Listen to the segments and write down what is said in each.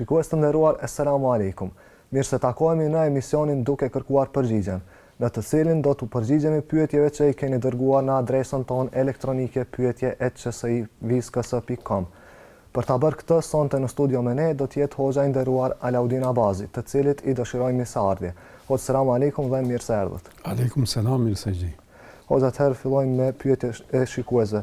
Shikues të nderuar Esselamu Alejkum. Mirë se takohemi në emisionin Duke kërkuar përgjigjen, në të cilin do t'u përgjigjemi pyetjeve që i keni dërguar në adresën tonë elektronike pyetje at qsivizkës pikë kom. Për ta bërë këtë, sonte në studio me ne do të jetë hoxha i nderuar Alaudin Abazi, të cilit i dëshirojmë mirëseardhje. Hoxhë Selamu Alejkum dhe mirë se erdhët. Alejkum Selam, mirë se ju gjej. Hoxhë atëherë fillojmë me pyetjet e shikuesve.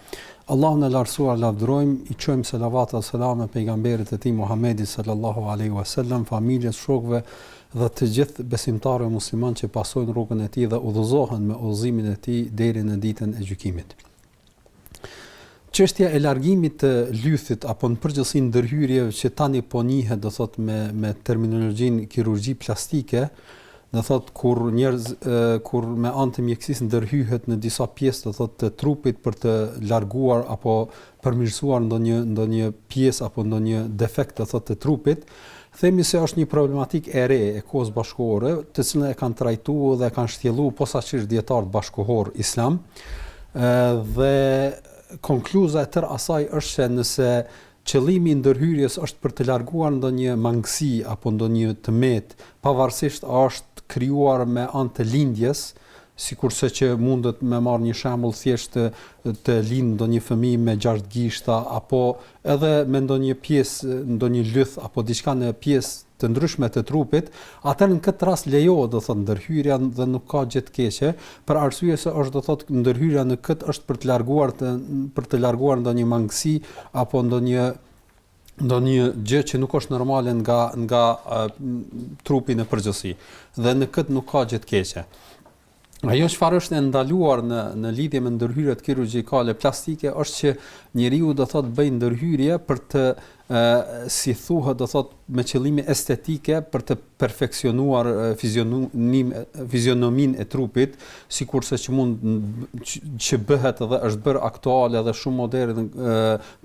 Allahun e Lartësuar lavdërojmë, i çojmë selavat dhe selame pejgamberit të tij Muhammedit sallallahu alaihi wasallam, familjes, shokëve dhe të gjithë besimtarëve muslimanë që pasojnë rrugën e tij dhe udhëzohen me udhëzimin e tij deri në ditën e gjykimit. Çështja e largimit të lythit apo në përgjithësi ndërhyrjeve që tani po njihet do thotë me me terminologjinë kirurgji plastike, Do thotë kur njerëz kur me anë të mjekësisë ndërhyhet në disa pjesë do thotë të trupit për të larguar apo përmirësuar ndonjë ndonjë pjesë apo ndonjë defekt do thotë të trupit themi se është një problematikë e re e kohës bashkëkohore, të cilën e kanë trajtuar dhe e kanë shtjelluar posaçërisht dijetarët bashkëkohorë islam. ë dhe konkluza e tërë asaj është se nëse Qëllimi i ndërhyrjes është për të larguar ndonjë mangësi apo ndonjë të metë, pavarësisht a është krijuar me anë të lindjes, sikurse që mundet me marrë një shembull thjesht të të lindë ndonjë fëmijë me gjashtë gishta apo edhe me ndonjë pjesë, ndonjë lyth apo diçka në pjesë të ndryshme të trupit, atëherë në këtë rast lejohet do të thotë ndërhyrja dhe nuk ka gjë të keqe, për arsye se është do të thotë ndërhyrja në këtë është për të larguar të për të larguar ndonjë mangësi apo ndonjë ndonjë gjë që nuk është normale nga nga trupi në përgjithësi. Dhe në këtë nuk ka gjë të keqe. Ajo çfarë është e ndaluar në në lidhje me ndërhyrjet kirurgjikale plastike është që njeriu do thotë bën ndërhyrje për të ë si thuhet do thotë me qëllime estetike për të perfeksionuar fizionominë fizionominë e trupit, sikurse që mund që bëhet dhe është bërë aktuale dhe shumë modern ë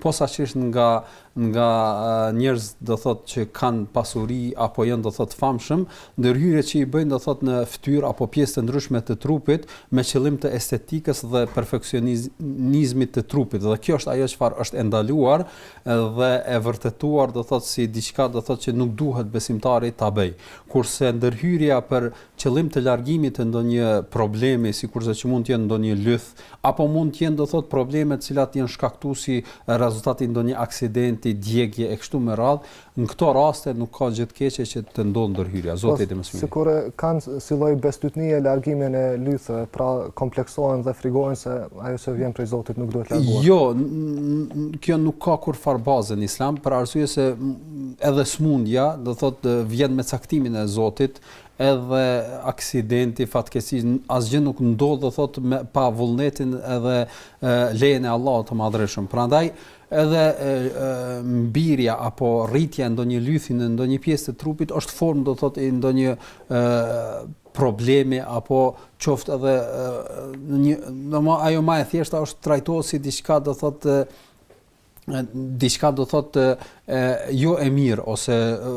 posaçërisht nga nga njerëz do thotë që kanë pasuri apo janë do thotë famshëm, ndërhyrje që i bëjnë do thotë në fytyrë apo pjesë të ndryshme të trupit me qëllim të estetikës dhe perfeksionizmit të trupit. Dhe kjo është ajo çfarë është e ndaluar dhe e vërtetuar do thotë si diçka do thotë që nuk duhet besimtari ta bëjë. Kurse ndërhyrja për qëllim të largimit të ndonjë problemi, sikurse që mund të jetë ndonjë lyth, apo mund të jenë do thotë probleme të cilat janë shkaktuar si rezultat i ndonjë aksidenti, djegie e kështu me radhë, në këto raste nuk ka gjë të keqe që të ndodhë ndërhyrja. Po, Zoti i di më së miri. Si kanë si lloj bestytnie largimin e lythëve, pra kompleksohen dhe frigohen se ajo që vjen prej Zotit nuk duhet larguar. Jo, kjo nuk ka kurrfarë baze në Islam, për arsye se edhe sëmundja, do thotë vjen me caktimin e Zotit, Edhe aksidenti, fatkeqësia, asgjë nuk ndodh do thotë pa vullnetin edhe lejen e Allahut të Madhërishëm. Prandaj edhe mbirja apo rritja e ndonjë lythi në ndonjë pjesë të trupit është formë do thotë e ndonjë problemi apo qoftë edhe në një, domthonë ajo më e thjeshta është trajtohet si diçka do thotë diçka do thotë jo e mirë ose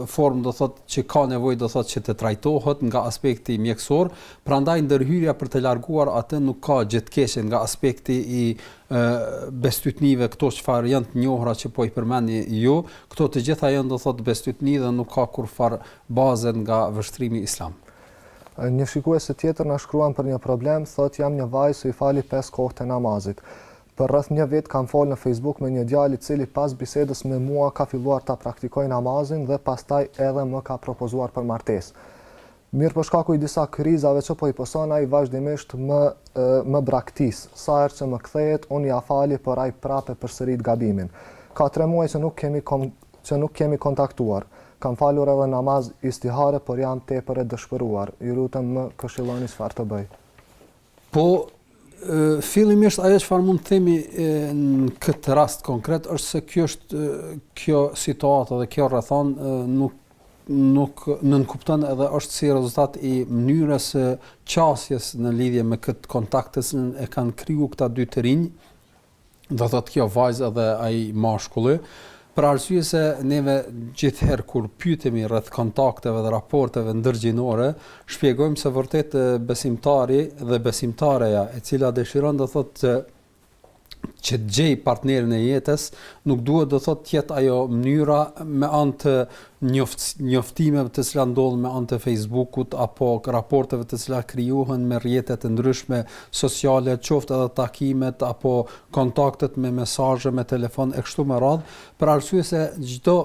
formë do thotë që ka nevojë do thotë që të trajtohet nga aspekti mjekësor, prandaj ndërhyrja për të larguar atë nuk ka gjë të keqe nga aspekti i bestytnive këto çfarë janë të njohura që po i përmendni ju, këto të gjitha janë do thotë bestytni dhe nuk ka kurfar bazë nga vështrimi islam. Një shikues tjetër na shkruan për një problem, thotë jam një vajzë që i fali pesë kohë të namazit. Për rreth një vit kam folë në Facebook me një djalë i cili pas bisedës me mua ka filluar ta praktikojë namazin dhe pastaj edhe më ka propozuar për martesë. Mirëpo shkaku i disa krizave që po i pëson ai vazhdimisht më më braktis. Sa herë që më kthehet, unë ia fali por ai prapë e përsërit gabimin. Ka tre muaj që nuk kemi që nuk kemi kontaktuar. Kam falur edhe namaz istihare por jam tepër e dëshpëruar. Ju lutem më këshilloni çfarë të bëj. Po fillimisht ajo çfarë mund të themi në këtë rast konkret është se kjo është kjo situatë dhe kjo rrethanë nuk nuk nënkupton edhe është si rezultat i mënyrës së qasjes në lidhje me këtë kontakt që e kanë kriju këta dy të rinj do thotë kjo vajzë dhe ai mashkulli, për arsye se neve gjithherë kur pyetemi rreth kontakteve dhe raporteve ndërgjinore, shpjegojmë se vërtet besimtari dhe besimtareja e cila dëshiron do thotë që të gjejë partnerin e jetës, nuk duhet do thotë të jetë ajo mënyra me anë të njoftimeve të cilat ndodhin me anë të Facebookut apo raporteve të cilat krijohen me rrjetet e ndryshme sociale, qoftë edhe takimet apo kontaktet me mesazhe, me telefon e kështu me radhë, për arsye se çdo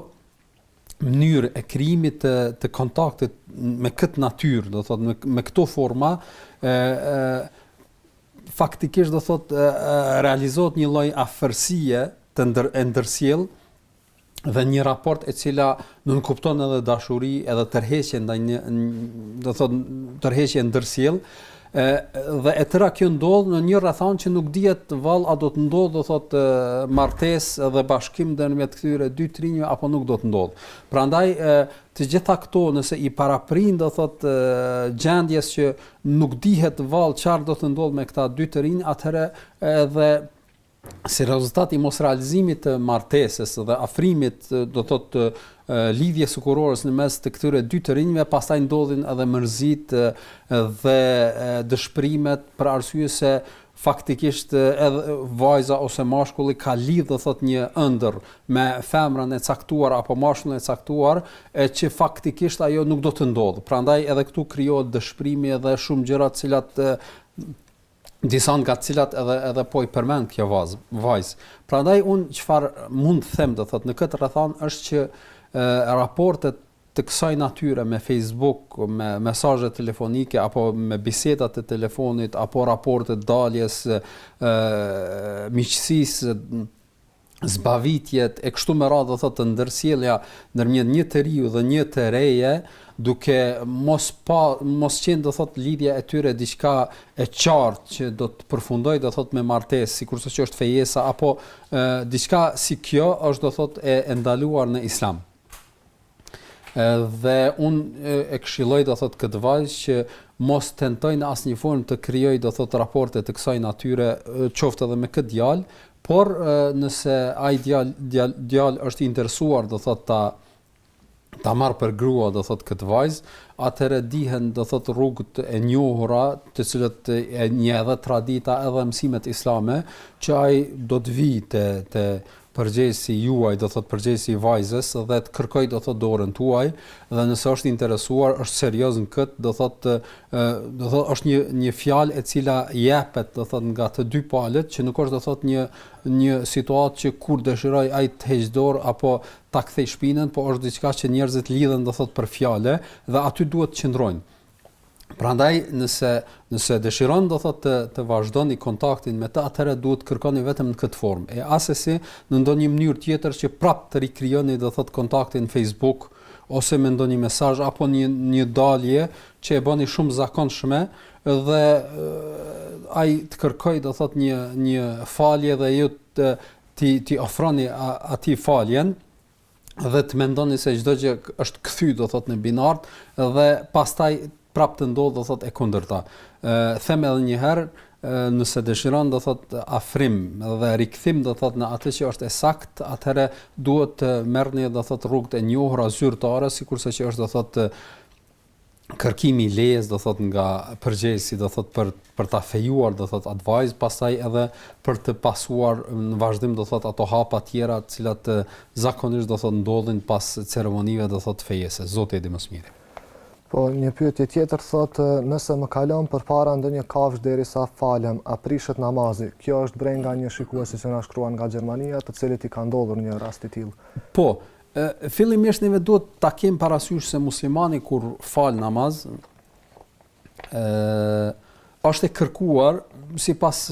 mënyrë e krijimit të të kontaktit me këtë natyrë, do thotë me, me këto forma, ë faktikisht do thotë realizohet një lloj afërsie të ndër, e ndërsjell dhe një raport e cila nënkupton edhe dashuri edhe tërheqje ndaj një do thot tërheqje ndërsjellë dhe e tëra kjo ndodh në një rrethanë që nuk dihet vallë a do të ndodh do thot martesë dhe bashkim ndërmjet këtyre dy të rinjve apo nuk do të ndodh. Prandaj e, të gjitha këto nëse i paraprin do thot gjendjes që nuk dihet vallë çfarë do të ndodh me këta dy të rinj, atëherë edhe si rezultat i mosrealizimit të martesës dhe afrimit, do thotë të lidhjes së kurorës në mes të këtyre dy të rinjve, pastaj ndodhin edhe mërzitë dhe dëshpërimet për arsye se faktikisht edhe vajza ose mashkulli ka lidh do thot një ëndër me femrën e caktuar apo mashkullin e caktuar e që faktikisht ajo nuk do të ndodhë. Prandaj edhe këtu krijohet dëshpërimi edhe shumë gjëra të cilat disa nga të cilat edhe edhe po i përmend kjo vazë, vajzë. Prandaj unë çfarë mund të them, do thotë në këtë rrethanë është që ë raportet të kësaj natyre me Facebook, me mesazhe telefonike apo me biseda të telefonit apo raporte daljes ë miqësisë zbavitjet e kështu me radhë do thotë të ndërsjella ndërmjet një të riu dhe një të reje duke mos pa mos qenë do thotë lidhja e tyre diçka e qartë që do të përfundoj do thotë me martesë sikurse që është fejesa apo diçka si kjo është do thotë e, e ndaluar në islam Dhe unë e këshilloj do thotë këtë vajzë që mos tentoj në asnjë formë të krijoj do thotë raporte të kësaj natyre qoftë edhe me këtë djalë, por nëse ai djalë djalë djalë është i interesuar do thotë ta ta marr për grua do thotë këtë vajzë, atëherë dihen do thotë rrugët e njohura, të cilat i njeh edhe tradita edhe mësimet islame, që ai do të vijë te te përgjegjësi juaj do thotë përgjegjësi i vajzës dhe të kërkojë do thotë dorën tuaj dhe nëse është i interesuar është serioz në këtë do thotë do thotë është një një fjalë e cila jepet do thotë nga të dy palët që nuk është do thotë një një situatë që kur dëshiroj ai të heq dorë apo ta kthej shpinën, po është diçka që njerëzit lidhen do thotë për fjalë dhe aty duhet të qëndrojnë. Prandaj nëse nëse dëshiron do thotë të të vazhdoni kontaktin me të atëherë duhet të kërkoni vetëm në këtë formë. E asesi në ndonjë mënyrë tjetër që prap të rikrijoni do thotë kontaktin në Facebook ose me ndonjë mesazh apo një një dalje që e bëni shumë të zakonshme dhe ai të kërkoj do thotë një një falje dhe ju të t'i t'i ofroni atij faljen dhe të mendoni se çdo gjë është kthy do thot në binarët dhe pastaj prap të ndodh do thot e kundërta. Ë them edhe një herë nëse dëshiron do thot afrim dhe rikthim do thot në atë që është e sakt, atëherë duhet të merrni do thot rrugët e njohura zyrtare, sikurse që është do thot kërkimi i lejes do thot nga përgjegjësi do thot për për ta fejuar do thot atë vajzë pastaj edhe për të pasuar në vazhdim do thot ato hapa të tjera të cilat zakonisht do thot ndodhin pas ceremonive do thot fejese. Zoti e di më së miri. Po, një pyetje tjetër thot nëse më kalon përpara ndonjë kafsh derisa falem a prishet namazi kjo është brenga e një shikuesi që na shkruan nga Gjermania të cilit i ka ndodhur një rast i tillë Po Fillimisht neve duhet ta kemi parasysh se muslimani kur fal namaz ë është e kërkuar sipas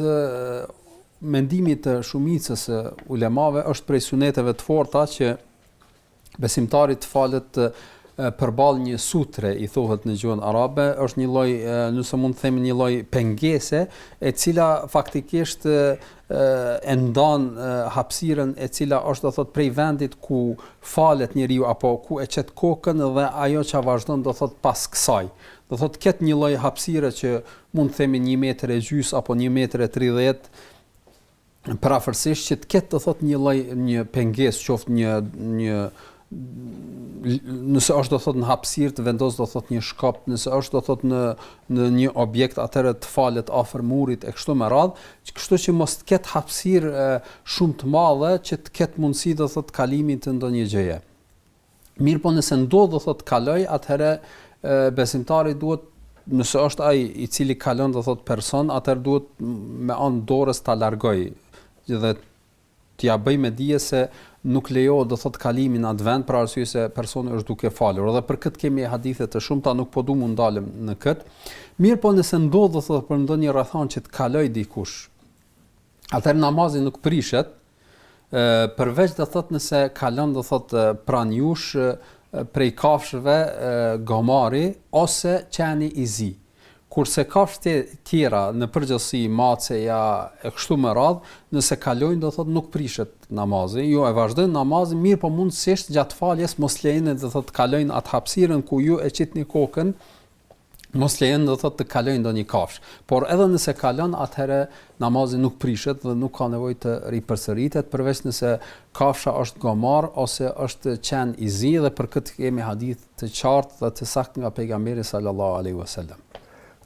mendimit të shumicës së ulemave është prej suneteve të forta që besimtari të falet përballë një sutre i thuhet në gjuhën arabe është një lloj nëse mund të themi një lloj pengese e cila faktikisht e ndan hapësirën e cila është do thot prej vendit ku falet njeriu apo ku e qet kokën dhe ajo që vazhdon do thot pas kësaj. Do thot të ket një lloj hapësire që mund të themi 1 metër e gjys apo 1 metër e 30 prafërsisht që të ket do thot një lloj një pengesë qoftë një një nëse është do thot në hapësirë të vendos do thot një shkop, nëse është do thot në në një objekt atëherë të falet afër murit e kështu me radh, kështu që mos të ketë hapësirë shumë të madhe që të ketë mundësi do thot kalimi i ndonjë gjëje. Mirëpo nëse ndodh do thot të kaloj, atëherë besimtari duhet nëse është ai i cili kalon do thot person, atëherë duhet me anë të dorës ta largoj dhe T'ia bëj me dije se nuk lejohet do thotë kalimi n'at vend për arsye se personi është duke falur. Edhe për këtë kemi hadithe të shumta, nuk po du m'u ndalem në këtë. Mirëpo nëse ndodh do thotë për ndonjë rrethanë që të kalojë dikush, atëherë namazi nuk prishet, përveç do thotë nëse kalon do thotë pranë jush prej kafshëve gomari ose qeni i zi. Kurse kafshët e tjera në përgjithësi maceja e kështu me radhë nëse kalojnë do thotë nuk prishet namazi ju e vazhdoni namazin mirëpo mundësisht gjatë faljes mos lejeni do thotë të kalojnë atë hapësirën ku ju e qitni kokën mos lejeni do thotë të kalojë ndonjë kafshë por edhe nëse kalon atëherë namazi nuk prishet dhe nuk ka nevojë të ripërsëritet përveç nëse kafsha është gomar ose është qen i zi dhe për këtë kemi hadith të qartë dhe të saktë nga Pejgamberi sallallahu alejhi ve sellem.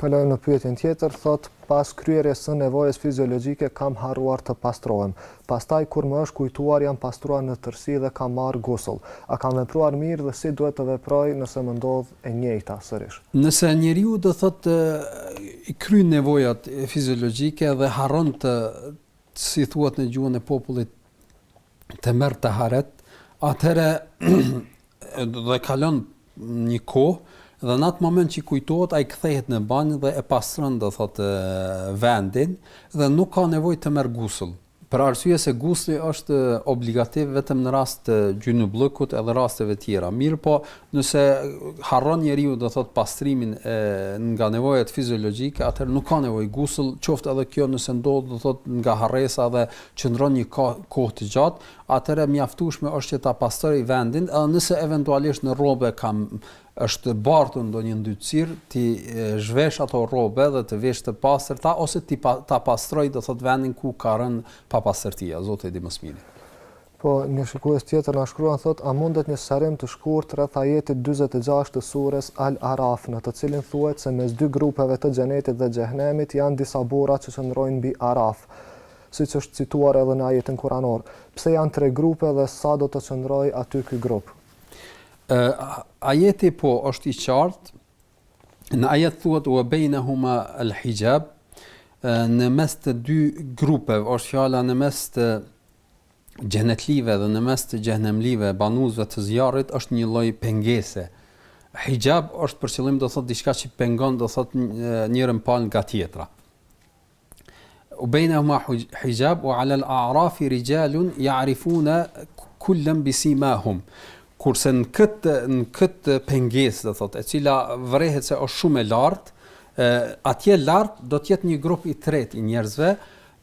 Kalojmë në pyetjen tjetër, thotë, pas kryerjes së nevojës fiziologjike kam harruar të pastrohem. Pastaj kur më është kujtuar jam pastruar në tërësi dhe kam marrë gusull. A kam vepruar mirë dhe si duhet të veproj nëse më ndodh e njëjta sërish? Nëse njeriu do thotë i kryen nevojat fiziologjike dhe harron të si thuhet në gjuhën e popullit të merr taharet, atëherë dhe kalon një kohë dhe në atë moment që i kujtohet ai kthehet në banjë dhe e pastron do thotë vendin dhe nuk ka nevojë të merr gusull. Për arsye se gusli është obligativ vetëm në rast të gjynyblëkut edhe rasteve tjera. Mirëpo, nëse harron njeriu do thot pastrimin e, nga nevojat fiziologjike, atër nuk ka nevojë gusull, qoftë edhe kjo nëse ndodh do thot nga harresa dhe qëndron një kohë të gjatë, atëherë e mjaftueshme është që ta pastrojë vendin edhe nëse eventualisht në rrobe kam është bartur ndonjë ndytësirë, t'i zhvesh ato rrobe dhe të vesh të pastërta ose t'i pa, ta pastrojë do thot vendin ku ka rënë papastërtia, Zoti e di më së miri. Po, një shikues tjetër na shkruan thotë, a mundet një sqarim të shkurt rreth ajetit 46 të sures Al-Araf, në të cilin thuhet se mes dy grupeve të xhenetit dhe xhehenemit janë disa burra që qëndrojnë mbi Araf. Siç është cituar edhe në ajetin kuranor. Pse janë tre grupe dhe sa do të qëndrojë aty ky grup? Ajeti po është i qartë. Në ajet thuhet ue bejnehuma hixhab në mes të dy grupeve, është fjala në mes të xhenetlive dhe në mes të xhehenemlive, banuesve të zjarrit është një lloj pengese. Hixhab është për qëllim do thotë diçka që pengon do thotë njërën palë nga tjetra. Ue bejnehuma hixhab ue alel a'rafi rixhalun ja'rifuna kul-len bisimahum. Kurse në këtë, në këtë pengesë, do thotë, e cila vërehet se është shumë e lartë, atje lart do të jetë një grup i tretë i njerëzve,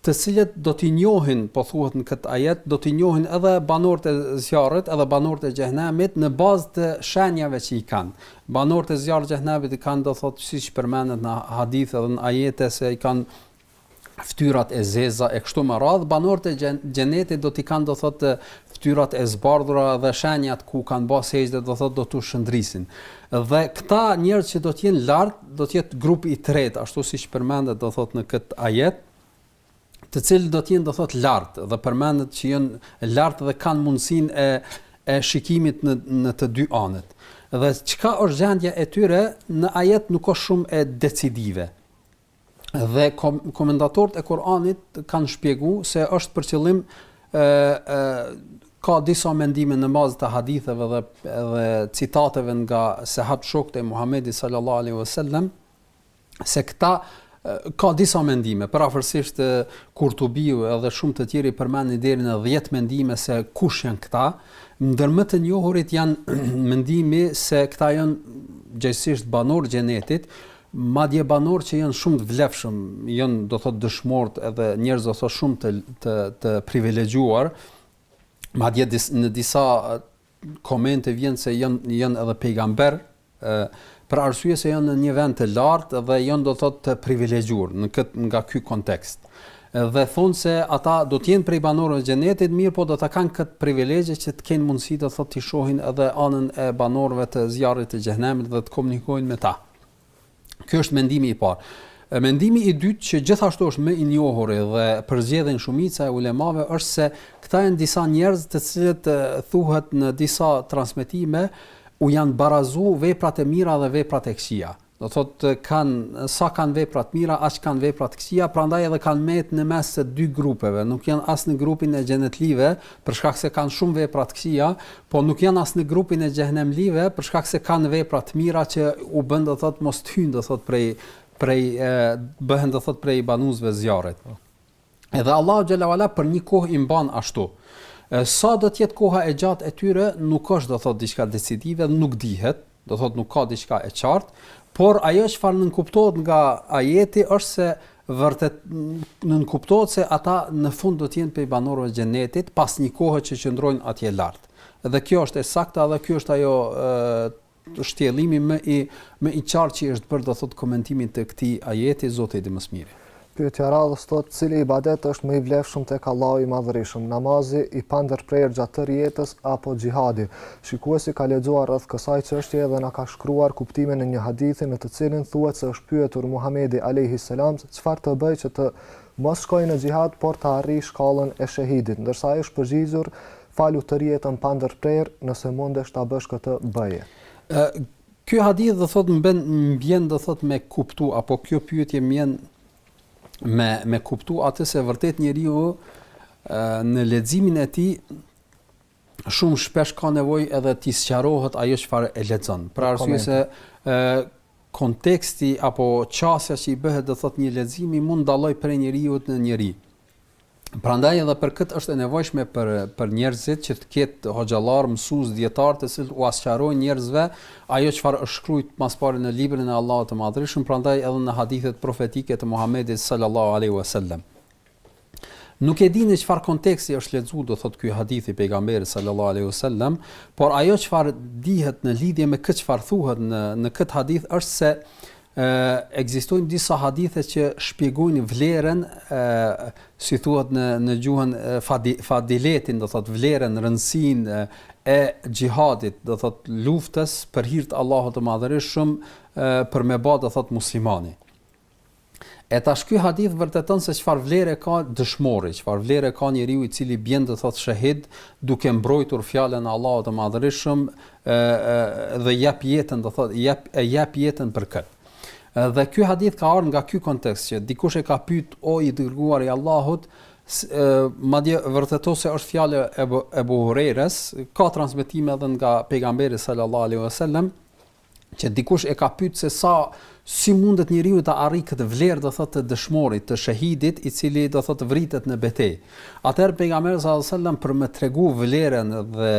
të cilët do t'i njohin, po thuhet në këtë ajet, do t'i njohin edhe banorët e zjarrit, edhe banorët e xhehenemit në bazë të shenjave që i kanë. Banorët e zjarrit, xhehenemit i kanë do thotë siç përmendet në hadithe dhe në ajete se i kanë fytyrat e zeza e kështu me radhë, banorët e xhenetit do t'i kanë do thotë fytyrat e zbardhura dhe shenjat ku kanë bërë sexhde do thotë do t'u shndrisin. Dhe këta njerëz që do të jenë lart do të jetë grupi i tretë, ashtu siç përmendet do thotë në këtë ajet, të cilët do të jenë do thotë lart dhe përmendet që janë lart dhe kanë mundësinë e e shikimit në në të dy anët. Dhe çka është gjendja e tyre në ajet nuk është shumë decisive. Dhe kom, komentatorët e Kur'anit kanë shpjegu se është për qëllim ë ë ka disa mendime në bazë të haditheve dhe edhe citateve nga sahabët shokët e Muhamedit sallallahu alaihi wasallam se këta ka disa mendime, përafërsisht Kurtubiu edhe shumë të tjerë i përmendin deri në 10 mendime se kush janë këta, ndër më të njohurit janë mendimi se këta janë gjegjësisht banorë xhenetit, madje banorë që janë shumë të vlefshëm, janë do thotë dëshmorët edhe njerëz do thotë shumë të të të privilegjuar, madje dis, në disa komente vjen se janë janë edhe pejgamberë për arsye se janë në një vend të lartë dhe janë do thotë të privilegjuar në këtë nga ky kontekst. Dhe thonë se ata do të jenë prej banorëve të xhenetit, mirëpo do ta kanë këtë privilegj që të kenë mundësi do thotë të shohin edhe anën e banorëve të zjarrit të xhehenemit dhe të komunikojnë me ta. Ky është mendimi i parë. Mendimi i dytë që gjithashtu është më i njohuri dhe përzgjedhin shumica e ulemave është se këta janë disa njerëz të cilët thuhet në disa transmetime u janë barazu veprat e mira dhe veprat e këqija. Do thotë kanë sa kanë vepra të mira, aq kanë vepra të këqija, prandaj edhe kanë met në mes të dy grupeve, nuk janë as në grupin e xhenetlive, për shkak se kanë shumë vepra të këqija, po nuk janë as në grupin e xhehenemlive, për shkak se kanë vepra të mira që u bën do thot mos të hyjnë do thot prej prej e, bëhen do thot prej banuesve zjarrit. Edhe Allahu xhele ve ala për një kohë i mban ashtu. E, sa do të jetë koha e gjatë e tyre nuk është do thot diçka decisive, nuk dihet, Do thotë nuk ka diçka e qartë, por ajo çfarë nënkuptohet nga ajeti është se vërtet nënkuptohet se ata në fund do të jenë prej banorëve të xhenetit pas një kohe që qëndrojnë atje lart. Dhe kjo është e saktë dhe ky është ajo shtjellimi më i më i qartë që është bërë do thotë komentimin të këtij ajeti Zoti e di më së miri. Pyetja e radhës thotë, Cili ibadet është më i vlefshëm tek Allahu i Madhërishëm, namazi i pandërprerë gjatë tërë jetës apo xhihadi? Shikuesi ka lexuar rreth kësaj çështjeje dhe na ka shkruar kuptimin e një hadithi në të cilin thuhet se është pyetur Muhamedi alejhi selam çfarë të bëjë që të mos shkojë në xhihad por të arrijë shkallën e shehidit, ndërsa ai është përgjigjur, Falu tërë jetën pandërprerë, nëse mundesh ta bësh këtë, bëje. Ky hadith do thot mben m'bjen do thot me kuptu apo kjo pyetje m'bjen me me kuptu atë se vërtet njeriu në leximin e tij shumë shpesh ka nevojë edhe të sqarohet ajo çfarë e lexon. Për arsye se ë konteksti apo qasja që i bëhet do thot një leximi mund dalloj prej njeriu në njeri. Prandaj edhe për këtë është e nevojshme për për njerëzit që të ketë hoxhallar, mësues, dijetar të cilët ua sqarojnë njerëzve ajo çfarë është shkruajt ma së pari në librin e Allahut të Madhërishëm, prandaj edhe në hadithet profetike të Muhamedit sallallahu alaihi wasallam. Nuk e di në çfarë konteksti është lexu do thotë ky hadith i pejgamberit sallallahu alaihi wasallam, por ajo çfarë dihet në lidhje me këtë çfarë thuhet në në këtë hadith është se Ekzistojnë disa hadithe që shpjegojnë vlerën, si thuhet në në gjuhën fadiletin, do thotë vlerën, rëndësinë e xhihadit, do thotë luftës për hir të Allahut të Madhërishëm për me bë, do thotë muslimani. E tash ky hadith vërteton se çfarë vlere ka dëshmori, çfarë vlere ka njeriu i cili bjen do thotë shehid, duke mbrojtur fjalën e Allahut të Madhërishëm e dhe jap jetën do thotë jap e jap jetën për kët. Dhe ky hadith ka ardhur nga ky kontekst që dikush e ka pyet o i dërguar i Allahut, madje vërteto se është fjalë e Ebu Hurejres, ka transmetime edhe nga pejgamberi sallallahu alaihi wasallam që dikush e ka pyet se sa Si mundet njeriu ta arrijë këtë vlerë do thotë të dëshmorit, të shehidit, i cili do thotë vritet në betejë. Atëherë Pejgamberi sallallahu alejhi ve sellem për me tregu vlerën dhe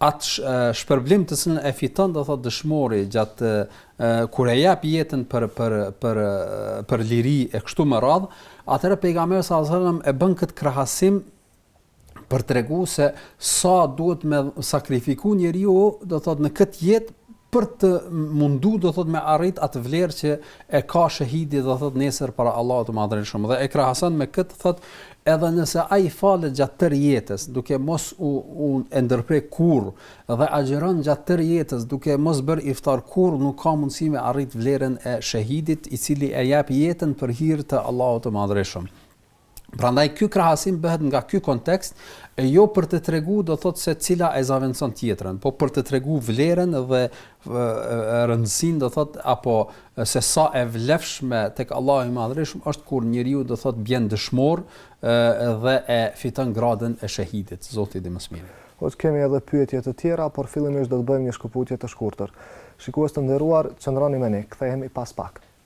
atë shpërblim të cilën e fiton do thotë dëshmori gjatë kur e jep jetën për për për për liri e kështu me radhë, atëherë Pejgamberi sallallahu alejhi ve sellem e bën këtë krahasim për tregu se sa duhet me sakrifiku njeriu, do thot në këtë jetë për të mundu do thot me arrit atë vlerë që e ka shehidi do thot nesër para Allahut të Madhërishëm dhe e krahason me këtë thot edhe nëse ai falet gjatë tërë jetës duke mos u, u e ndërpre kurrë dhe agjëron gjatë tërë jetës duke mos bër iftar kurrë nuk ka mundësi me arrit vlerën e shehidit i cili e jep jetën për hir të Allahut të Madhërishëm Prandaj ky krahasim bëhet nga ky kontekst e jo për të tregu do thotë se cila e zavendëson tjetrën, po për të tregu vlerën dhe rëndësinë do thotë apo se sa e vlefshme tek Allahu i Madhërishëm është kur njeriu do thotë bjen dëshmor dhe e fiton gradën e shehidit, Zoti e di më së miri. Hoxhë kemi edhe pyetje të tjera, por fillimisht do të bëjmë një shkëputje të shkurtër. Shikues të nderuar, qëndroni me ne, kthehemi pas pak.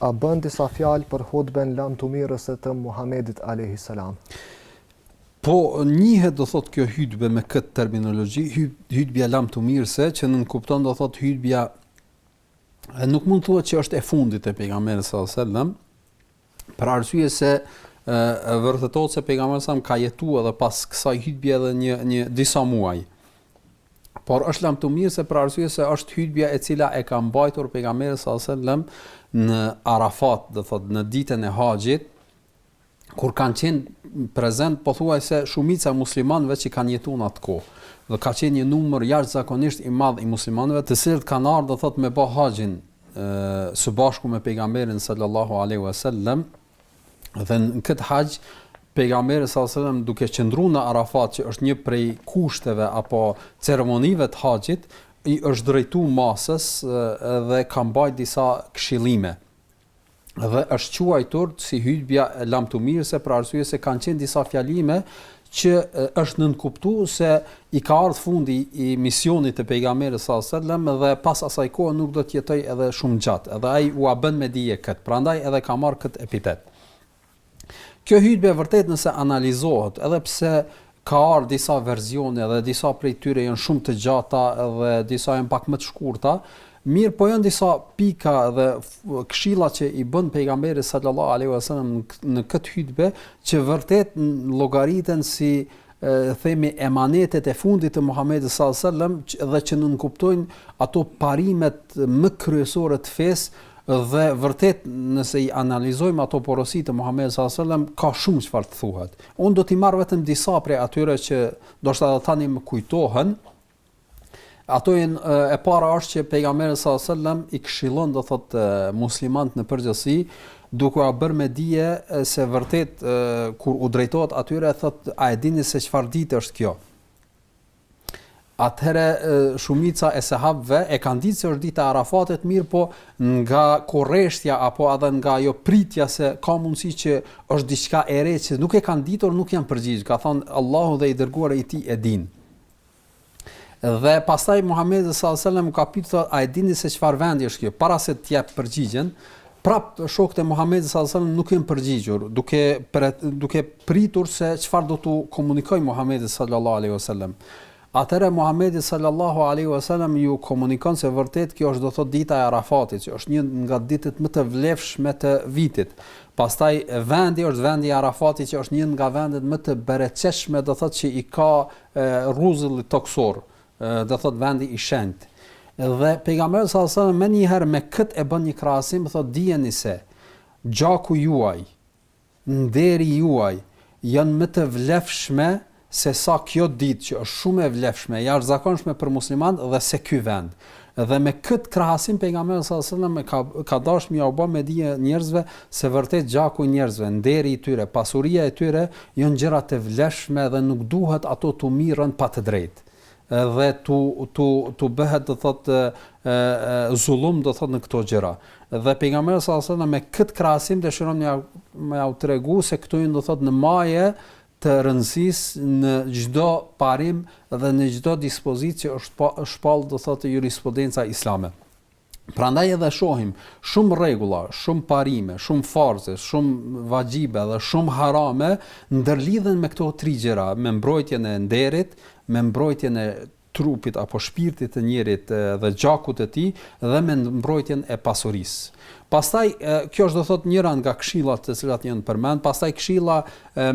A bën disa fjalë për hutben lamtumirëse të Muhamedit alejhi selam? Po njihet do thotë kjo hytbe me këtë terminologji, hytbja lamtumirëse, që nënkupton do thotë hytbja e nuk mund të thuhet që është e fundit e pejgamberit sallallahu alajhi wasallam, për arsye se vërtetohet se pejgamberi sa ka jetuar edhe pas kësaj hytbje edhe një një disa muaj. por është lamtumirëse për arsye se është hutbja e cila e ka mbajtur pejgamberi sallallahu alajhi wasallam në Arafat, do thot në ditën e haxhit, kur kanë qenë prezent pothuajse shumica e muslimanëve që kanë jetuar në atë kohë. Dhe ka qenë një numër jashtëzakonisht i madh i muslimanëve, të cilët kanë ardhur do thot me bë haxhin së bashku me pejgamberin sallallahu alaihi wasallam Dhe në këtë haxh, pejgamberi sallallahu alajhi wasallam duke qëndruar në Arafat që është një prej kushteve apo ceremonive të haxhit i është drejtu masës dhe ka mbajt disa këshillime dhe është quajtur si hytbja lamtumirëse për arsye se kanë qenë disa fjalime që është nënkuptu se i ka ardhë fundi i misionit të pejgamberit sallallahu alajhi wasallam dhe pas asaj kohë nuk do të jetoj edhe shumë gjatë edhe ai ua bën me dije këtë prandaj edhe ka marrë këtë epitet kjo hytbe vërtet nëse analizohet edhe pse ka ardhë disa versione dhe disa prej tyre janë shumë të gjata dhe disa janë pak më të shkurta Mirëpo janë disa pika dhe këshilla që i bën pejgamberi sallallahu alaihi wasallam në këtë hytbe që vërtet llogariten si themi emanetet e fundit të Muhamedit sallallahu alaihi wasallam dhe që nënkuptojnë ato parimet më kryesore të fesë dhe vërtet nëse i analizojmë ato porosi të Muhamedit sallallahu alaihi wasallam ka shumë çfarë të thuhet. Unë do t'i marr vetëm disa prej atyre që ndoshta edhe tani më kujtohen, Ato janë e para është që pejgamberi sallallahu alajhi wasallam i këshillon do thotë muslimanët në përgjithësi duke ua bërë me dije se vërtet kur u drejtohet atyre thotë a e dini se çfarë ditë është kjo? Atëherë shumica e sahabëve e kanë ditë se është dita e Arafatit, mirëpo nga kureshtja apo edhe nga ajo pritja se ka mundësi që është diçka e re që nuk e kanë ditur, nuk janë përgjigj. Kanë thënë Allahu dhe i dërguari i tij e dinë. Dhe pastaj Muhamedi sallallahu alaihi wasallam ka pyetur a e dini se çfarë vendi është kjo? Para se të jap përgjigjen, prap shokët e Muhamedit sallallahu alaihi wasallam nuk janë përgjigjur, duke pre, duke pritur se çfarë do t'u komunikoj Muhamedi sallallahu alaihi wasallam. Atëra Muhamedi sallallahu alaihi wasallam iu komunikon se vërtet kjo është do thot dita e Arafatit, që është një nga ditët më të vlefshme të vitit. Pastaj vendi është vendi i Arafatit që është një nga vendet më të bereqetshme, do thot që i ka rruzulli tokësor, do thotë vendi i shenjtë. Dhe pejgamberi sallallahu alajhi wasallam menjëherë me këtë e bën një krahasim, thotë dijeni se gjaku juaj, nderi juaj janë më të vlefshme se sa kjo ditë që është shumë e vlefshme, e jashtëzakonshme për muslimanët dhe se ky vend. Dhe me këtë krahasim Pejgamberi sallallahu alejhi ve sellem ka ka dashtë me jau ba me dije njerëzve se vërtet gjaku i njerëzve, nderi i tyre, pasuria e tyre janë gjëra të vlefshme dhe nuk duhet ato t'u mirren pa të drejtë dhe t'u t'u t'u bëhet do thotë zullum do thotë në këto gjëra. Dhe Pejgamberi sallallahu alejhi ve sellem me këtë krahasim dëshiron me ja me jau tregu se këto janë do thotë në maje të rëndësisë në çdo parim dhe në çdo dispozitë që e shpall do thotë jurisprudenca islame. Prandaj edhe shohim shumë rregulla, shumë parime, shumë farze, shumë vaxhibe dhe shumë harame ndërlidhen me këto tri gjëra, me mbrojtjen e nderit, me mbrojtjen e trupit apo shpirtit të njeriut dhe gjakut të tij dhe me mbrojtjen e pasurisë. Pastaj kjo është do thotë njëra nga këshillat të cilat janë përmend, pastaj këshilla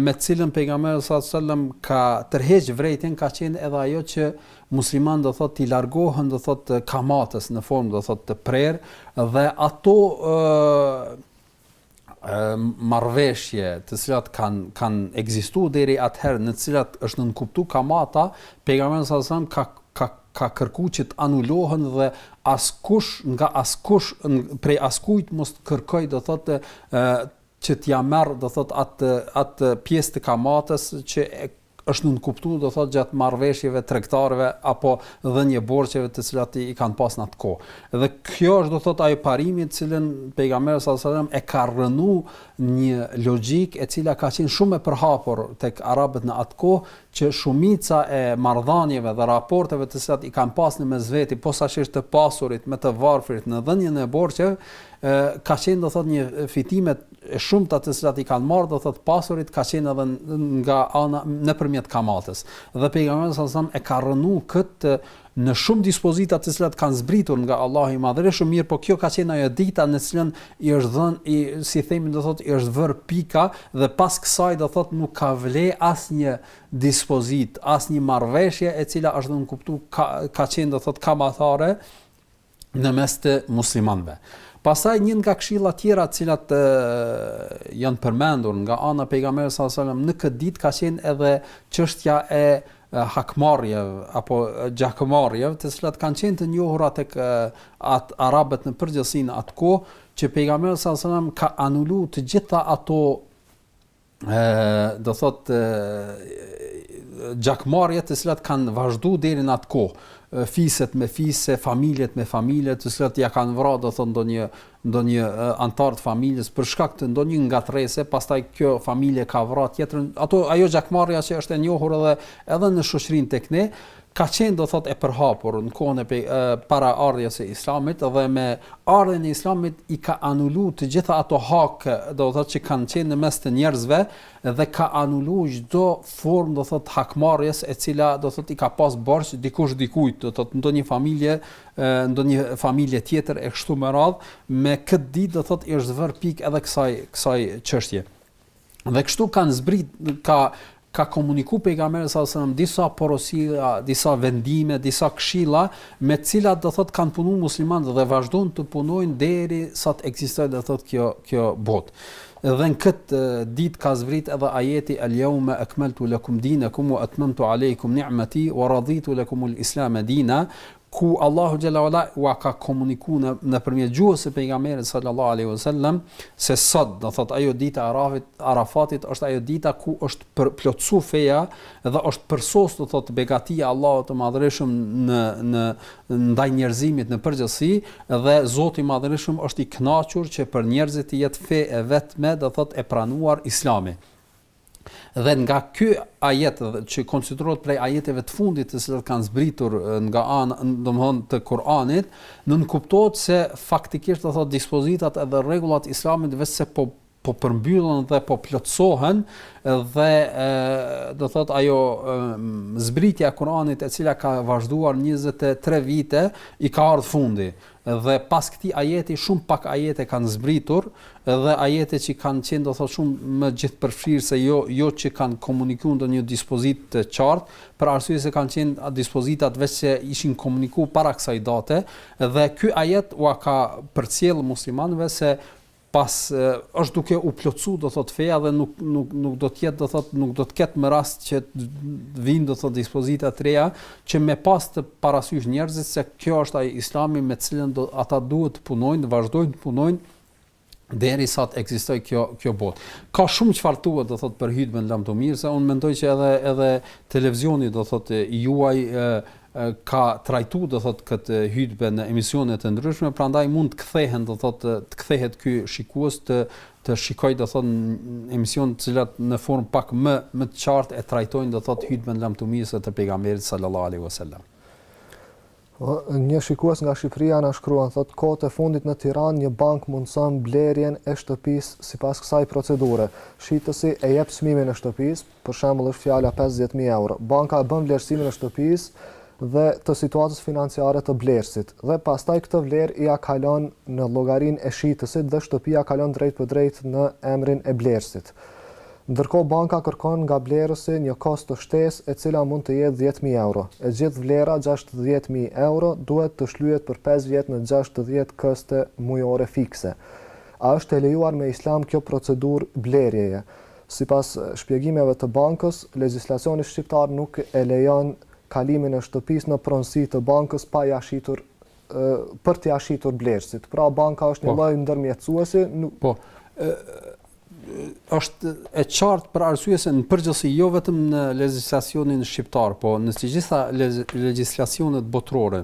me të cilën pejgamberi sallallahu alajhi wasallam ka tërheq vrejtjen ka qenë edhe ajo që musliman do thotë t'i largohen do thotë kamatës në formë do thotë të prerë dhe ato marrëveshje të cilat kanë kanë ekzistu deri atëherë në të cilat është nënkuptu kamata pejgamberi sallallahu alajhi wasallam ka ka ka kërku që të anulohen dhe askush nga askush prej askujt mos të kërkojë do thotë që t'ja merr do thotë atë atë pjesë të kamatës që është nënkuptu do thotë gjatë marrëveshjeve tregtare apo dhënie borxheve të cilat i kanë pas në atë kohë. Dhe kjo është do thotë ai parimi të cilën pejgamberi sallallahu alajhi wasallam e ka rrënu një logjikë e cila ka qenë shumë e përhapur tek arabët në atë kohë që shumica e marrëdhënieve dhe raporteve të cilat i kanë pas në mes veti posaçërisht të pasurit me të varfrit në dhënien e borxheve ka qenë do thotë një fitime e shumta të cilat i kanë marrë do thotë pasurit ka qenë edhe nga ana nëpërmjet kamatës dhe pejgamberi sallallahu alajhi wasallam e ka rrënu këtë në shumë dispozita të cilat kanë zbritur nga Allahu i Madhërishëm mirëpo kjo ka qenë ajo dita në cilën i është dhënë si themi do thotë i është vër pika dhe pas kësaj do thotë nuk ka vle asnjë dispozitë asnjë marrëveshje e cila është nënkuptu ka ka qenë do thotë kamatare në mes të muslimanëve. Pastaj një nga këshillat tjera të cilat e, janë përmendur nga ana pejgamberit sallallahu alajhi wasallam në këtë ditë ka qenë edhe çështja e hakmarrjeve apo gjakmarrjeve, të cilat kanë qenë të njohura tek at arabët në përgjithësi në atë kohë që pejgamberi sallallahu alajhi wasallam ka anulu të gjitha ato do thot gjakmarrje të cilat kanë vazhdu deri në atë kohë, fiset me fise, familjet me familje, të cilat ja kanë vra do thot ndonjë ndonjë anëtar të familjes për shkak të ndonjë ngatrrese, pastaj kjo familje ka vra tjetrën. Ato ajo gjakmarrja që është e njohur edhe edhe në shoqërinë tek ne, ka qenë do thotë e përhapur në kohën e para ardhjes së Islamit dhe me ardhjen e Islamit i ka anulu të gjitha ato hakë do thotë që kanë qenë në mes të njerëzve dhe ka anulu çdo formë do thotë hakmarrjes e cila do thotë i ka pas borxh dikush dikujt do thotë ndonjë familje ndonjë familje tjetër e kështu me radhë me këtë ditë do thotë i është vërë pikë edhe kësaj kësaj çështje Dhe kështu kanë zbrit ka ka komuniku pejgamberi sallallahu alajhi wasallam disa porosi, disa vendime, disa këshilla me të cilat do thotë kanë punu muslimanët dhe vazhdojnë të punojnë deri sa të ekzistojë do thotë kjo kjo botë. Dhe në këtë ditë ka zbrit edhe ajeti al-yawma akmaltu lakum dinakum wa atmamtu alaykum ni'mati wa raditu lakum al-islama dina, ku Allahu xhalla ualla ua ka komuniku në nëpërmjet gjuhës së pejgamberit sallallahu alaihi wasallam se sot do thot ajo dita e Arafit Arafatit është ajo dita ku është për plotsu feja dhe është përsos do thot begatia e Allahut të madhërishëm në në ndaj njerëzimit në përgjithësi dhe Zoti i madhërishëm është i kënaqur që për njerëzit të jetë fe e vetme do thot e pranuar Islami Dhe nga ky ajet që konsiderohet prej ajeteve të fundit të cilat kanë zbritur nga ana, domthon të Kur'anit, nënkuptohet se faktikisht do thotë dispozitat edhe rregullat e Islamit veçse po po përmbyllen dhe po plotësohen dhe do thotë ajo zbritja e Kur'anit e cila ka vazhduar 23 vite i ka ardh fundi. dhe pas këtij ajeti shumë pak ajete kanë zbritur dhe ajete që kanë qenë do thotë shumë më gjithëpërfshirë se jo jo që kanë komuniku ndonjë dispozitë të qartë, për arsye se kanë qenë dispozitat veç se ishin komuniku para kësaj date dhe ky ajet ua ka përcjell muslimanëve se pas është duke u plotësu do thot feja dhe nuk nuk nuk do të jetë do thot nuk do të ketë më rast që të vinë do thot dispozita të reja që me pas të parasysh njerëzit se kjo është ai islami me të cilën do ata duhet të punojnë, të vazhdojnë të punojnë deri sa të ekzistojë kjo kjo botë. Ka shumë çfarë thuhet do thot për hutbën lamtumirës se un mendoj që edhe edhe televizioni do thot juaj e, ka trajtu do thot kët hytbe në emisione të ndryshme prandaj mund të kthehen do thot të kthehet ky shikues të të shikoj do thot emisione të cilat në formë pak më më të qartë e trajtojnë do thot hytben lamtumirëse të pejgamberit sallallahu alaihi wasallam Një shikues nga Shqipëria na shkruan thot kohët e fundit në Tiranë një bankë mundëson blerjen e shtëpisë sipas kësaj procedure. Shitësi e jep çmimin e shtëpisë, për shembull është fjala pesëdhjetë mijë euro, banka e bën vlerësimin e shtëpisë dhe të situatës financiare të blerësit dhe pastaj këtë vlerë ia kalon në llogarinë e shitësit dhe shtëpia kalon drejtpërdrejt në emrin e blerësit. Ndërkohë banka kërkon nga blerësi një kosto shtesë e cila mund të jetë dhjetë mijë euro. E gjithë vlera gjashtëdhjetë mijë euro duhet të shlyhet për pesë vjet në gjashtëdhjetë këste mujore fikse. A është e lejuar me Islam kjo procedurë blerjeje? Sipas shpjegimeve të bankës, legjislacioni shqiptar nuk e lejon kalimin e shtëpisë në pronësi të bankës për t'ia shitur blerësit. Pra banka është një po. lloj ndërmjetësuesi. Po. është e qartë për arsye se në përgjithësi jo vetëm në legjislacionin shqiptar, po në të gjitha legjislacionet botërore,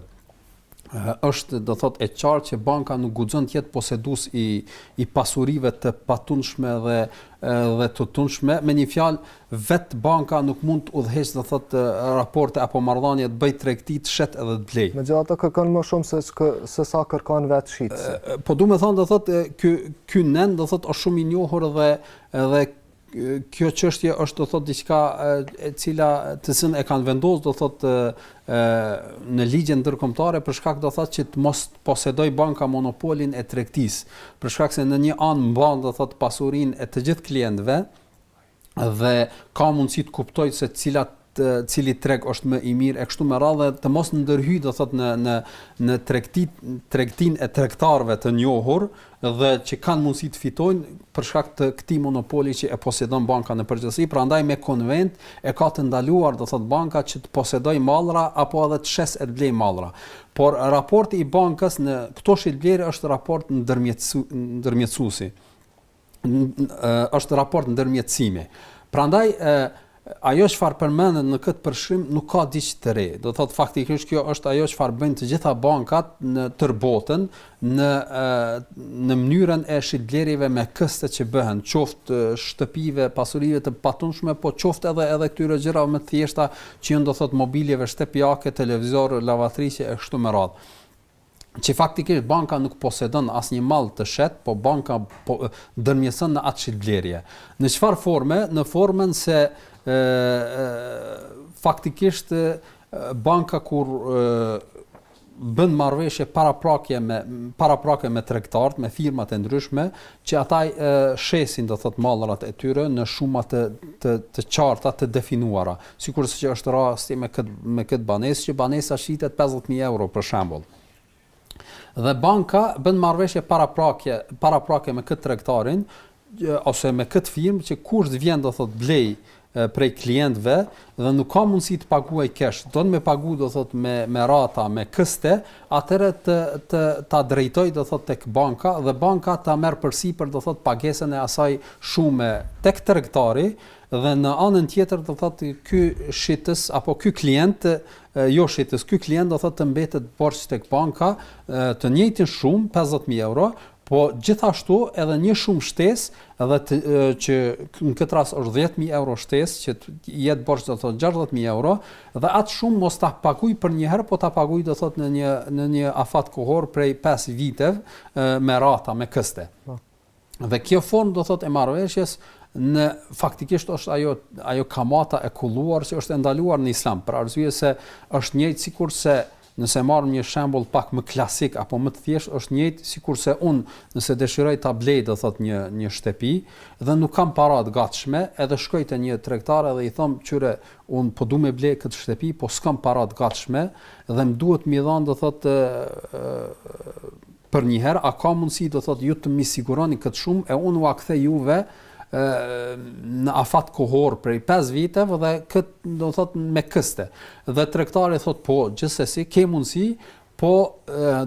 është do thotë e qartë që banka nuk guxon të jetë posedues i i pasurive të patundshme dhe dhe të tundshme me një fjalë vet banka nuk mund të udhëheq do thotë raporte apo marrëdhënie të bëj tregti të shet edhe të blej megjithatë kërkon më shumë se që se sa kërkon vet shitësi po duhet të thonë do thotë ky ky nen do thotë është shumë i njohur dhe edhe kjo çështje është do thot diçka e cila të cilën e kanë vendosur do thot e, në ligjet ndërkombëtare për shkak do thot që të mos posedoj banka monopolin e tregtisë për shkak se në një anë mban do thot pasurinë e të gjithë klientëve dhe ka mundësi të kuptoj se cilat të cili treg është më i mirë e kështu me radhë të mos ndërhyj do thot në në në tregtit tregtin e tregtarëve të njohur dhe që kanë mundësi të fitojnë për shkak të këtij monopoli që e posedon banka në përgjithësi, prandaj me konventë e ka të ndaluar do thot banka që të posedojë mallra apo edhe të shes e të blejë mallra. Por raporti i bankës në këto shitblerje është raport ndërmjetësu, ndërmjetësuesi. është raport ndërmjetësimi. Prandaj ë ajo çfarë përmendet në këtë përshkrim nuk ka diç të re. Do thotë faktikisht kjo është ajo çfarë bëjnë të gjitha bankat në tërë botën në në mënyrën e shitblerjeve me këste që bëhen, qoftë shtëpive, pasurive të patundshme, po qoftë edhe edhe këtyre gjërave më të thjeshta që janë do thotë mobiljeve shtëpiake, televizor, lavatriçe e kështu me radhë. që faktikisht banka nuk posedon asnjë mall të shesë, po banka po ndërmjetëson në atë shitblerje. Në çfarë forme? Në formën se ë faktikisht banka kur bën marrëveshje paraprake me paraprake me tregtarët, me firmat e ndryshme, që ata e shesin do thot mallrat e tyre në shuma të të të qarta, të definuara. Sikurse që është rasti me këtë me këtë banesë që banesa shitet 50000 euro për shembull. Dhe banka bën marrëveshje paraprake, paraprake me këtë tregtarin ose me këtë firmë që kush të vjen do thotë blej prej klientëve dhe nuk ka mundësi të paguaj cash, don me pagu do thot me me rata, me këste, atëherë të të ta drejtoj do thot tek banka dhe banka ta merr përsipër do thot pagesën e asaj shume tek tregtari Dhe në anën tjetër do thotë ky shitës apo ky klient jo shitës, ky klient do thotë të mbetet borxh tek banka të njëjtën shumë pesëdhjetë mijë euro, po gjithashtu edhe një shumë shtesë dhe të, që në këtë rast është dhjetë mijë euro shtesë që të jetë borxh do thotë gjashtëdhjetë mijë euro dhe atë shumë mos ta paguaj për një herë, po ta paguaj do thotë në një në një afat kohor prej pesë viteve me rata, me këste. Po. Dhe kjo formë do thotë e marrëveshjes në faktikisht është ajo ajo kamata e kulluar që është e ndaluar në Islam, për arsye se është njëjtë sikurse nëse marrim një shembull pak më klasik apo më të thjeshtë, është njëjtë sikurse un nëse dëshiroj ta blej do thotë një një shtëpi dhe nuk kam para të gatshme, edhe shkoj te një tregtar edhe i thom qyre un po du me ble këtë shtëpi, po s'kam para të gatshme dhe më duhet m'i dhanë do thotë Për një herë, a ka mundësi, do thotë, ju të m'i siguroni këtë shumë, e unë ua kthej juve në afat kohor prej 5 viteve dhe kët do thot me këste. Dhe tregtari thot po, gjithsesi ke mundsi, po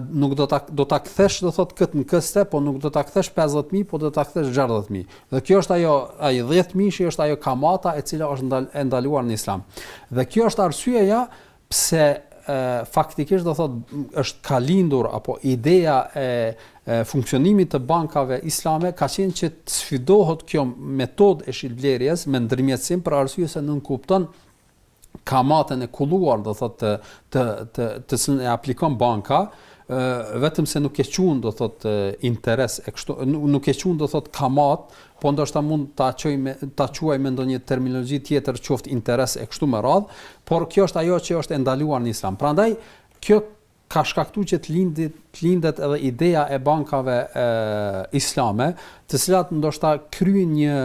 nuk do ta do ta kthesh do thot kët në këste, po nuk do ta kthesh 50000, po do ta kthesh 60000. Dhe kjo është ajo ai 10000-sh që është ajo kamata e cila është ndal, e ndaluar në Islam. Dhe kjo është arsyeja pse faktikisht do thot është ka lindur apo ideja e funksionimit të bankave islame ka qenë që të sfidohet kjo metodë e shitblerjes me ndërmjetësim për arsye se nënkupton kamatën e kulluar do thot të të të të cilën e aplikon banka vetëm se nuk e qun do thot interes e kështu nuk e qun do thot kamatë Po ndoshta mund ta quaj me ta quaj me ndonjë terminologji tjetër qoftë interes e kështu me radhë, por kjo është ajo që është e ndaluar në Islam. Prandaj kjo ka shkaktuar që të lindit të lindet edhe ideja e bankave e, islame, të cilat ndoshta kryejnë një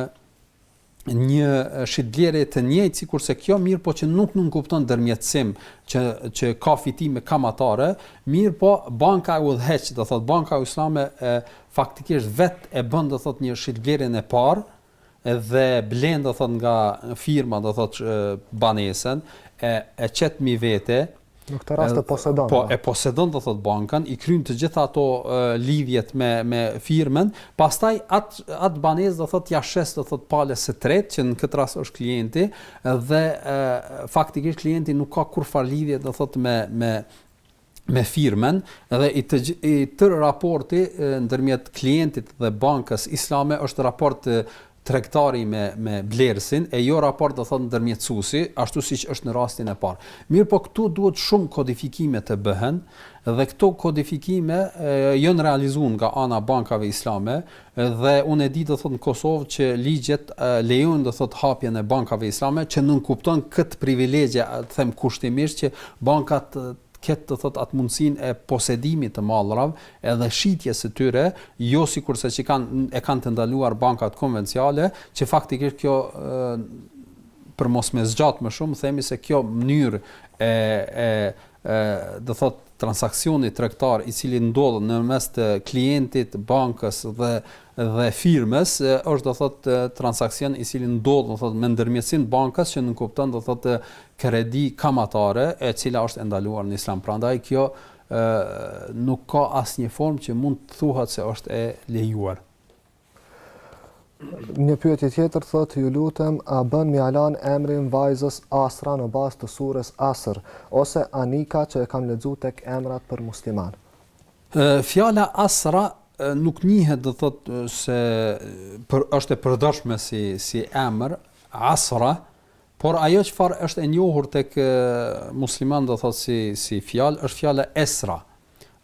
një shitblerje të njëjtë sikurse kjo mirëpo që nën nënkupton ndërmjetësim që që ka fitime kamatare, mirëpo banka e udhëheq, do thot banka islame e faktikisht vet e bën do thot një shitblerjen e parë dhe blen do thot nga firma do thot banesën e e qet mi vete Në këtë rast e posedon. Po, pra. e posedon do thot banka, i kryen të gjitha ato e, lidhjet me me firmën, pastaj at at banesë do thot ia shet do thot palës së tretë që në këtë rast është klienti dhe e, faktikisht klienti nuk ka kurrfarë lidhje do thot me me me firmën dhe i tërë raporti ndërmjet klientit dhe bankës islame është raport tregtari me me blerësin e jo raport do thotë ndërmjetësuesi ashtu siç është në rastin e parë. Mirëpo këtu duhet shumë kodifikime të bëhen dhe këto kodifikime janë realizuar nga ana e bankave islame, Dhe unë e di do thotë në Kosovë që ligjet lejojnë do thotë hapjen e bankave islame që nënkupton këtë privilegj të them kushtimisht që banka të ketë do thotë atë mundësinë e posedimit të mallrave edhe shitjes së tyre, jo sikurse që kanë e kanë të ndaluar bankat konvenciale, që faktikisht kjo për mos me zgjat më shumë themi se kjo mënyrë e e do thotë transaksioni tregtar i cili ndodh në mes të klientit, bankës dhe dhe firmës është do thotë transaksion i cili ndodh do thotë me ndërmjetësim të bankës që nënkupton do thotë kredi kamatare e cila është e ndaluar në Islam. Prandaj kjo ë nuk ka asnjë formë që mund të thuhet se është e lejuar. Një pyetje tjetër thotë, ju lutem, a bën me ia lanë emrin vajzës Asra në bazë të sures Asr, ose Anika që e kam lexu tek emrat për musliman? Fjala Asra nuk njihet do thot se për është e përdorshme si si emër, Asra, por ajo çfarë është e njohur tek muslimanët do thot si si fjalë është fjala Esra,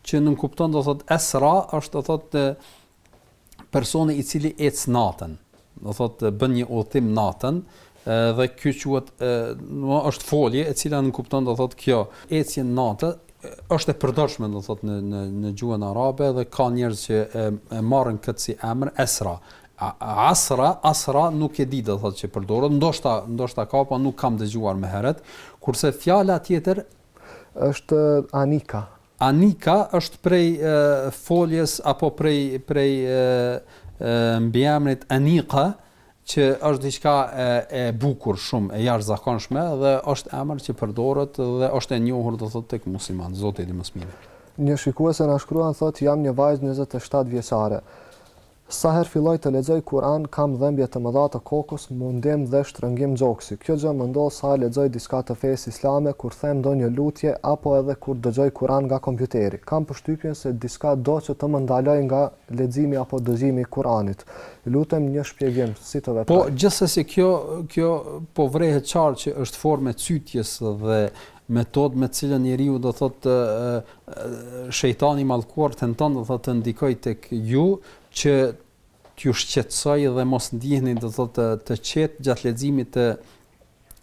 që nënkupton do thot Esra është do thot personi i cili ec natën, do thotë bën një udhëtim natën, dhe ky quhet do është folje e cila nënkupton do thotë kjo ecje në natë është e përdorshme do thotë në në në gjuhën arabe dhe ka njerëz që e, e marrin këtë si emër esra asra asra nuk e di do thotë që përdoret ndoshta ndoshta ka po nuk kam dëgjuar më herët kurse fjala tjetër është anika Anika është prej foljes apo prej prej mbiemrit Anika që është diçka e, e bukur shumë, e jashtëzakonshme dhe është emër që përdoret dhe është e njohur do thotë tek muslimanët. Zoti e di më së miri. Një shikuese na shkruan thotë jam një vajzë 27 vjeçare. Sa herë filloj të lexoj Kur'an kam dhembje të mëdha të kokës, mundim dhe shtrëngim gjoksi. Kjo gjë më ndodh sa lexoj diçka të fesë islame, kur them ndonjë lutje apo edhe kur dëgjoj Kur'an nga kompjuteri. Kam përshtypjen se diçka do që të më ndalojë nga leximi apo dëgjimi i Kur'anit. Lutem një shpjegim, si të veproj? Po, gjithsesi kjo kjo po vrehet qartë që është formë e cytjes dhe Metodë me të cilën njeriu do thotë shejtani i mallkuar tenton do thotë të ndikojë tek ju që t'ju shqetësojë dhe mos ndiheni do thotë të qetë gjatë leximit të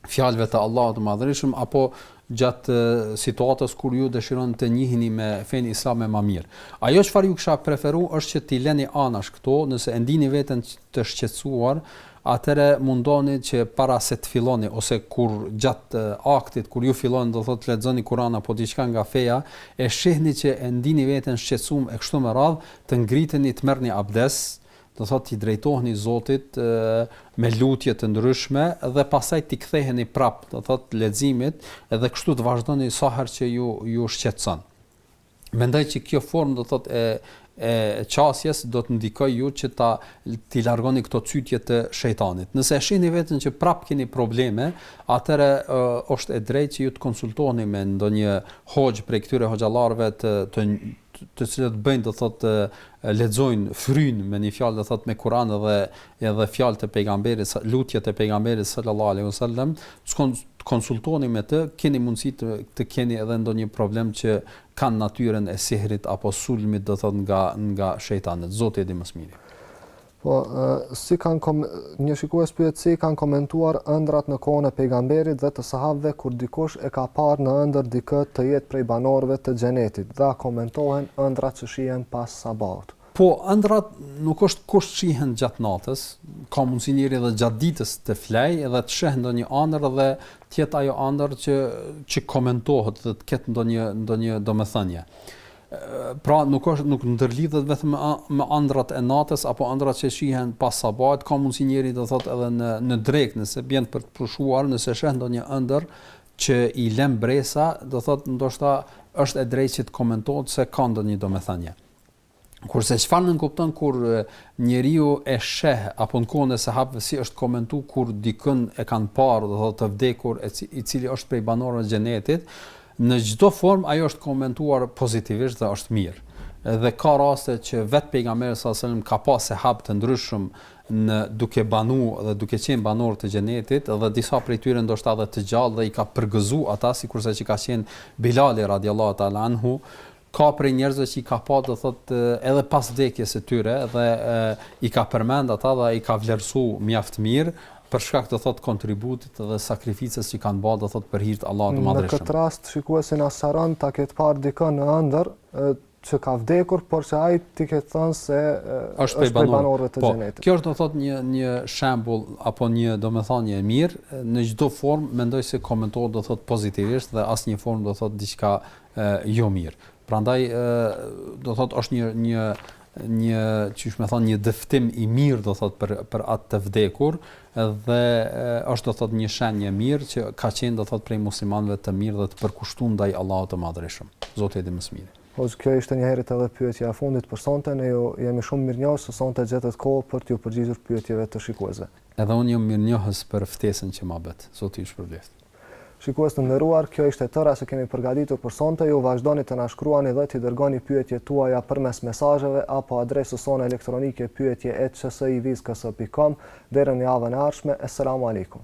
fjalëve të Allahut të Madhërishëm apo gjatë situatës kur ju dëshiron të njiheni me fenë islame ma mirë. Ajo çfarë ju kisha preferu është që t'i leni anash këto, nëse e ndini veten të shqetësuar, atëherë mundoni që para se të filloni ose kur gjatë aktit kur ju filloni do thotë të lexoni Kur'an apo diçka nga feja, e shihni që e ndini veten shqetësum e kështu me radhë, të ngriteni të merrni abdes, do thotë t'i drejtoheni Zotit me lutje të ndryshme dhe pastaj t'i ktheheni prapë, do thotë leximit dhe kështu të vazhdoni sa herë që ju ju shqetëson. Mendoj që kjo formë do thotë e e qasjes do të ndikojë ju që ta t'i largoni këto cytje të shejtanit. Nëse e shihni veten që prap keni probleme, atëre është e drejtë që ju të konsultoheni me ndonjë hoxhë prej këtyre hoxhallarëve të të të cilët bëjnë do thotë lexojnë fryjnë me një fjalë do thotë me Kur'an dhe edhe fjalët e pejgamberit sa lutjet e pejgamberit sallallahu alejhi wasallam konsultoni me të keni mundësi të të keni edhe ndonjë problem që kanë natyrën e sihrit apo sulmit do thot nga nga shejtanët zoti e di më së miri Po, si kanë kom... një shikues pyet si kanë komentuar ëndrrat në kohën e pejgamberit dhe të sahabëve kur dikush e ka parë në ëndërr dikë të jetë prej banorëve të xhennetit dhe a komentohen ëndrrat që shihen pas sabahut. Po, ëndrrat nuk është kusht shihen gjatë natës, ka mundësi njeri edhe gjatë ditës të flejë dhe të sheh ndonjë ëndërr dhe të jetë ajo ëndërr që që komentohet dhe të ketë ndonjë ndonjë domethënie. Pra nuk është nuk ndërlidhet vetëm me ëndrrat e natës apo ëndrrat që shihen pas sabahit, ka mundësi njeri do thotë edhe në në drekë nëse bjen për të pushuar, nëse sheh ndonjë ëndërr që i lë mbresa, do thotë ndoshta është e drejtë që të komentohet se ka ndonjë domethënie. Kurse çfarë nënkupton kur njeriu e sheh apo në kohën e sahabëve si është komentuar kur dikën e kanë parë do thotë të vdekur e i cili është prej banorëve të xhenetit, në çdo formë ajo është komentuar pozitivisht dhe është mirë. Dhe ka raste që vet pejgamberi sallallahu alajhi wasallam ka pa sahabë të ndryshëm në duke banu dhe duke qenë banor të xhenetit dhe disa prej tyre ndoshta edhe të gjallë dhe i ka përgëzu ata sikurse që ka qenë Bilali radiallahu ta'ala anhu Ka prej njerëzve që i ka pa do thotë edhe pas vdekjes së tyre dhe i ka përmend ata dhe i ka vlerësu mjaft mirë për shkak të thotë kontributit dhe sakrificës që kanë bërë do thotë për hir të Allahut të Madhërishëm. Në këtë rast shikuesi na sqaron ta ketë parë dikë në ëndërr që ka vdekur, por se ai t'i ketë thënë se është prej banorëve të po, xhenetit. Kjo është do thotë një një shembull apo një domethënie e mirë, në çdo formë mendoj se komentohet do thotë pozitivisht dhe asnjë formë do thotë diçka jo mirë. Prandaj ë do thotë është një një një qysh me thon një dëftim i mirë do thot për për atë të vdekur dhe është do thot një shenjë e mirë që ka qenë do thot prej muslimanëve të mirë dhe të përkushtuar ndaj Allahut të Madhërishëm. Zoti e di më së miri. Po kjo ishte njëherë edhe pyetja e fundit për sonte, ne ju jemi shumë mirënjohës se sonte gjetët kohë për t'ju përgjigjur pyetjeve të shikuesve. Edhe unë jam mirënjohës për ftesën që ma bëtë. Zoti ju shpërbleftë. Shikues të nderuar, kjo ishte e tëra që kemi përgatitur për sonte, ju vazhdoni të na shkruani dhe t'i dërgoni pyetjet tuaja përmes mesazheve apo adresës sonë elektronike pyetje at qsivizkës pikë kom, deri në javën e ardhshme, Esselamu Alejkum.